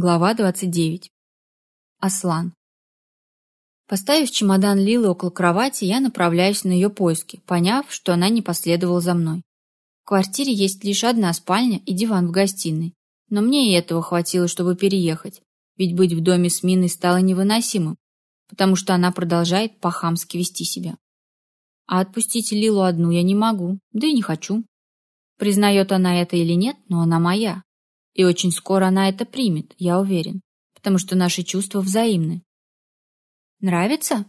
Глава 29. Аслан. Поставив чемодан Лилы около кровати, я направляюсь на ее поиски, поняв, что она не последовала за мной. В квартире есть лишь одна спальня и диван в гостиной, но мне и этого хватило, чтобы переехать, ведь быть в доме с Миной стало невыносимым, потому что она продолжает по-хамски вести себя. А отпустить Лилу одну я не могу, да и не хочу. Признает она это или нет, но она моя, и очень скоро она это примет, я уверен, потому что наши чувства взаимны. Нравится?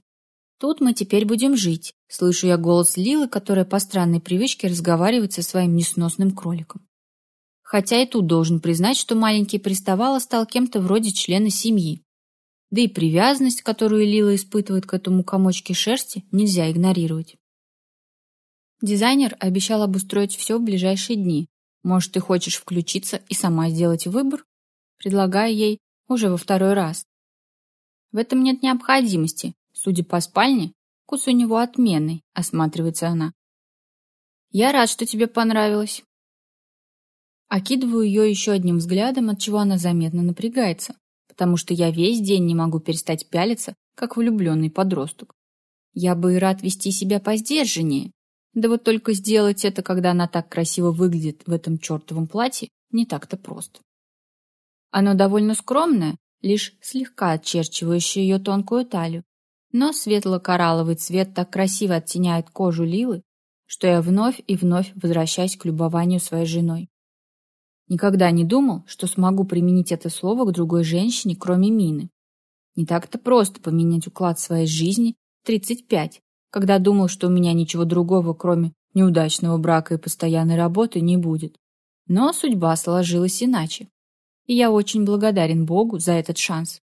Тут мы теперь будем жить. Слышу я голос Лилы, которая по странной привычке разговаривает со своим несносным кроликом. Хотя и тут должен признать, что маленький приставало стал кем-то вроде члена семьи. Да и привязанность, которую Лила испытывает к этому комочке шерсти, нельзя игнорировать. Дизайнер обещал обустроить все в ближайшие дни, может, ты хочешь включиться и сама сделать выбор? Предлагаю ей уже во второй раз. В этом нет необходимости. Судя по спальне, вкус у него отменный, осматривается она. Я рад, что тебе понравилось. Окидываю ее еще одним взглядом, от чего она заметно напрягается, потому что я весь день не могу перестать пялиться, как влюбленный подросток. Я бы и рад вести себя посдержаннее, да вот только сделать это, когда она так красиво выглядит в этом чертовом платье, не так-то просто. Оно довольно скромное, лишь слегка очерчивающее ее тонкую талию, но светло-коралловый цвет так красиво оттеняет кожу Лилы, что я вновь и вновь возвращаюсь к любованию своей женой. Никогда не думал, что смогу применить это слово к другой женщине, кроме Мины. Не так-то просто поменять уклад своей жизни в 35, когда думал, что у меня ничего другого, кроме неудачного брака и постоянной работы, не будет. Но судьба сложилась иначе. И я очень благодарен Богу за этот шанс.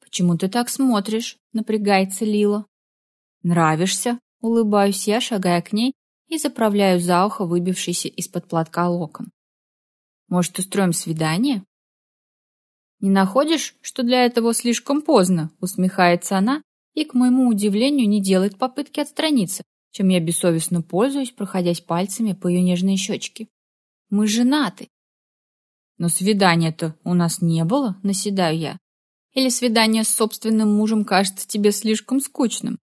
«Почему ты так смотришь?» — напрягается Лила. «Нравишься?» — улыбаюсь я, шагая к ней и заправляю за ухо выбившийся из-под платка локон. «Может, устроим свидание?» «Не находишь, что для этого слишком поздно?» — усмехается она и, к моему удивлению, не делает попытки отстраниться, чем я бессовестно пользуюсь, проходясь пальцами по ее нежной щечке. Мы женаты. Но свидания-то у нас не было, наседаю я. Или свидание с собственным мужем кажется тебе слишком скучным?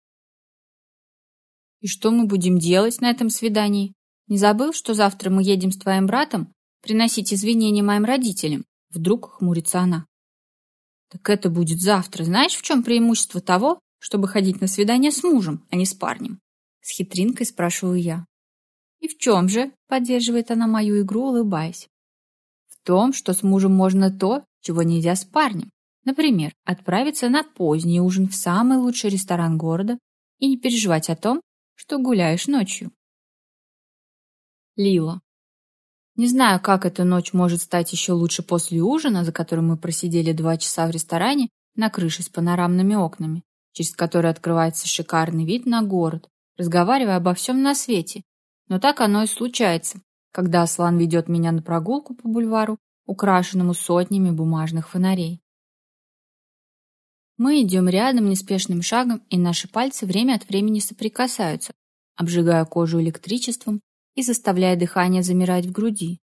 И что мы будем делать на этом свидании? Не забыл, что завтра мы едем с твоим братом приносить извинения моим родителям? Вдруг хмурится она. Так это будет завтра. Знаешь, в чем преимущество того, чтобы ходить на свидание с мужем, а не с парнем? С хитринкой спрашиваю я. И в чем же? Поддерживает она мою игру, улыбаясь. В том, что с мужем можно то, чего нельзя с парнем. Например, отправиться на поздний ужин в самый лучший ресторан города и не переживать о том, что гуляешь ночью. Лила. Не знаю, как эта ночь может стать еще лучше после ужина, за которым мы просидели два часа в ресторане на крыше с панорамными окнами через который открывается шикарный вид на город, разговаривая обо всем на свете. Но так оно и случается, когда Аслан ведет меня на прогулку по бульвару, украшенному сотнями бумажных фонарей. Мы идем рядом неспешным шагом, и наши пальцы время от времени соприкасаются, обжигая кожу электричеством и заставляя дыхание замирать в груди.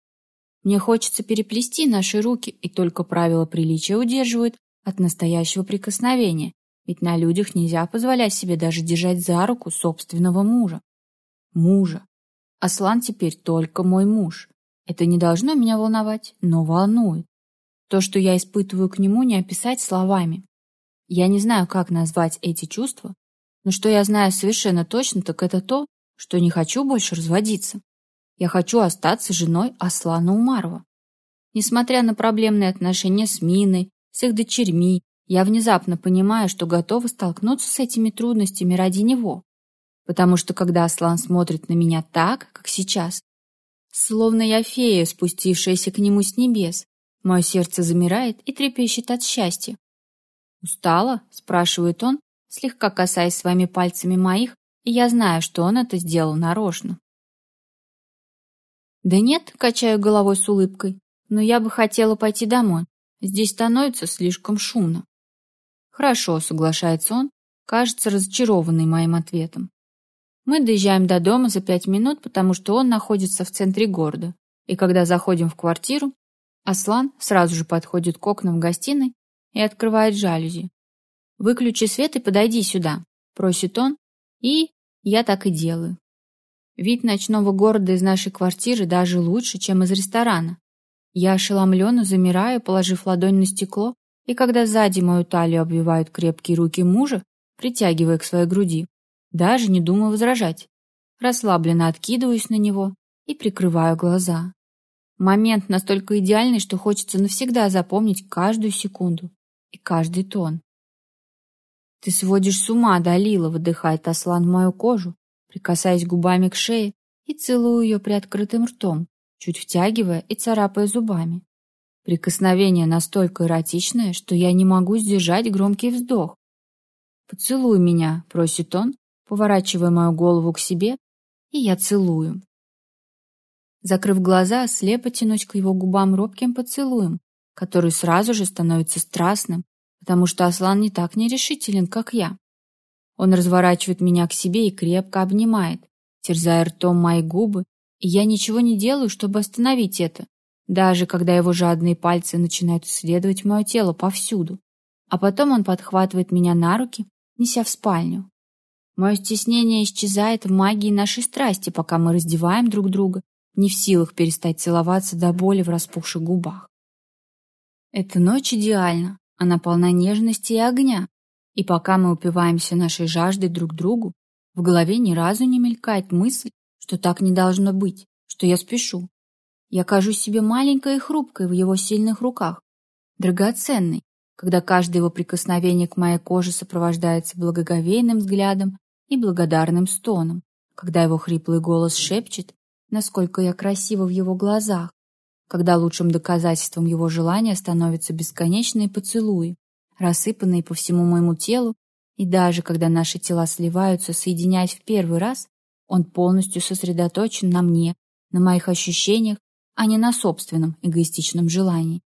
Мне хочется переплести наши руки, и только правила приличия удерживают от настоящего прикосновения, ведь на людях нельзя позволять себе даже держать за руку собственного мужа. Мужа. Аслан теперь только мой муж. Это не должно меня волновать, но волнует. То, что я испытываю к нему, не описать словами. Я не знаю, как назвать эти чувства, но что я знаю совершенно точно, так это то, что не хочу больше разводиться. Я хочу остаться женой Аслана Умарова. Несмотря на проблемные отношения с Миной, с их дочерьми я внезапно понимаю, что готова столкнуться с этими трудностями ради него. Потому что когда Аслан смотрит на меня так, как сейчас, словно я фея, спустившаяся к нему с небес, мое сердце замирает и трепещет от счастья. «Устала?» — спрашивает он, слегка касаясь своими пальцами моих, и я знаю, что он это сделал нарочно. «Да нет», — качаю головой с улыбкой, «но я бы хотела пойти домой. Здесь становится слишком шумно». «Хорошо», — соглашается он, кажется разочарованный моим ответом. Мы доезжаем до дома за пять минут, потому что он находится в центре города. И когда заходим в квартиру, Аслан сразу же подходит к окнам гостиной и открывает жалюзи. «Выключи свет и подойди сюда», — просит он, и я так и делаю. Вид ночного города из нашей квартиры даже лучше, чем из ресторана. Я ошеломленно замираю, положив ладонь на стекло, и когда сзади мою талию обвивают крепкие руки мужа, притягивая к своей груди, даже не думаю возражать. Расслабленно откидываюсь на него и прикрываю глаза. Момент настолько идеальный, что хочется навсегда запомнить каждую секунду и каждый тон. «Ты сводишь с ума, Далила!» — выдыхает Аслан в мою кожу, прикасаясь губами к шее и целую ее приоткрытым ртом, чуть втягивая и царапая зубами. Прикосновение настолько эротичное, что я не могу сдержать громкий вздох. «Поцелуй меня», — просит он, поворачивая мою голову к себе, и я целую. Закрыв глаза, слепо тянусь к его губам робким поцелуем, который сразу же становится страстным, потому что Аслан не так нерешителен, как я. Он разворачивает меня к себе и крепко обнимает, терзая ртом мои губы, и я ничего не делаю, чтобы остановить это, даже когда его жадные пальцы начинают исследовать мое тело повсюду. А потом он подхватывает меня на руки, неся в спальню. Мое стеснение исчезает в магии нашей страсти, пока мы раздеваем друг друга, не в силах перестать целоваться до боли в распухших губах. Эта ночь идеальна, она полна нежности и огня, и пока мы упиваемся нашей жаждой друг другу, в голове ни разу не мелькает мысль, что так не должно быть, что я спешу, я кажусь себе маленькой и хрупкой в его сильных руках, драгоценной, когда каждое его прикосновение к моей коже сопровождается благоговейным взглядом и благодарным стоном, когда его хриплый голос шепчет, насколько я красива в его глазах, когда лучшим доказательством его желания становятся бесконечные поцелуи, рассыпанные по всему моему телу, и даже когда наши тела сливаются, соединяясь в первый раз, он полностью сосредоточен на мне, на моих ощущениях а не на собственном эгоистичном желании.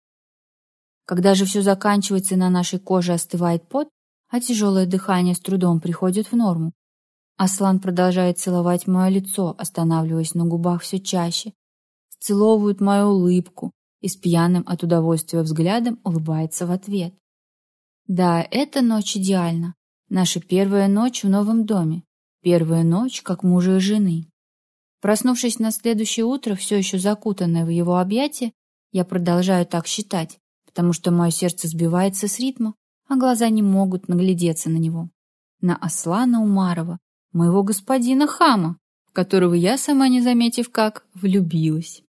Когда же все заканчивается и на нашей коже остывает пот, а тяжелое дыхание с трудом приходит в норму, Аслан продолжает целовать мое лицо, останавливаясь на губах все чаще, целовывает мою улыбку и с пьяным от удовольствия взглядом улыбается в ответ. Да, эта ночь идеальна. Наша первая ночь в новом доме. Первая ночь как мужа и жены. Проснувшись на следующее утро, все еще закутанная в его объятия, я продолжаю так считать, потому что мое сердце сбивается с ритма, а глаза не могут наглядеться на него. На Аслана Умарова, моего господина Хама, в которого я, сама не заметив как, влюбилась.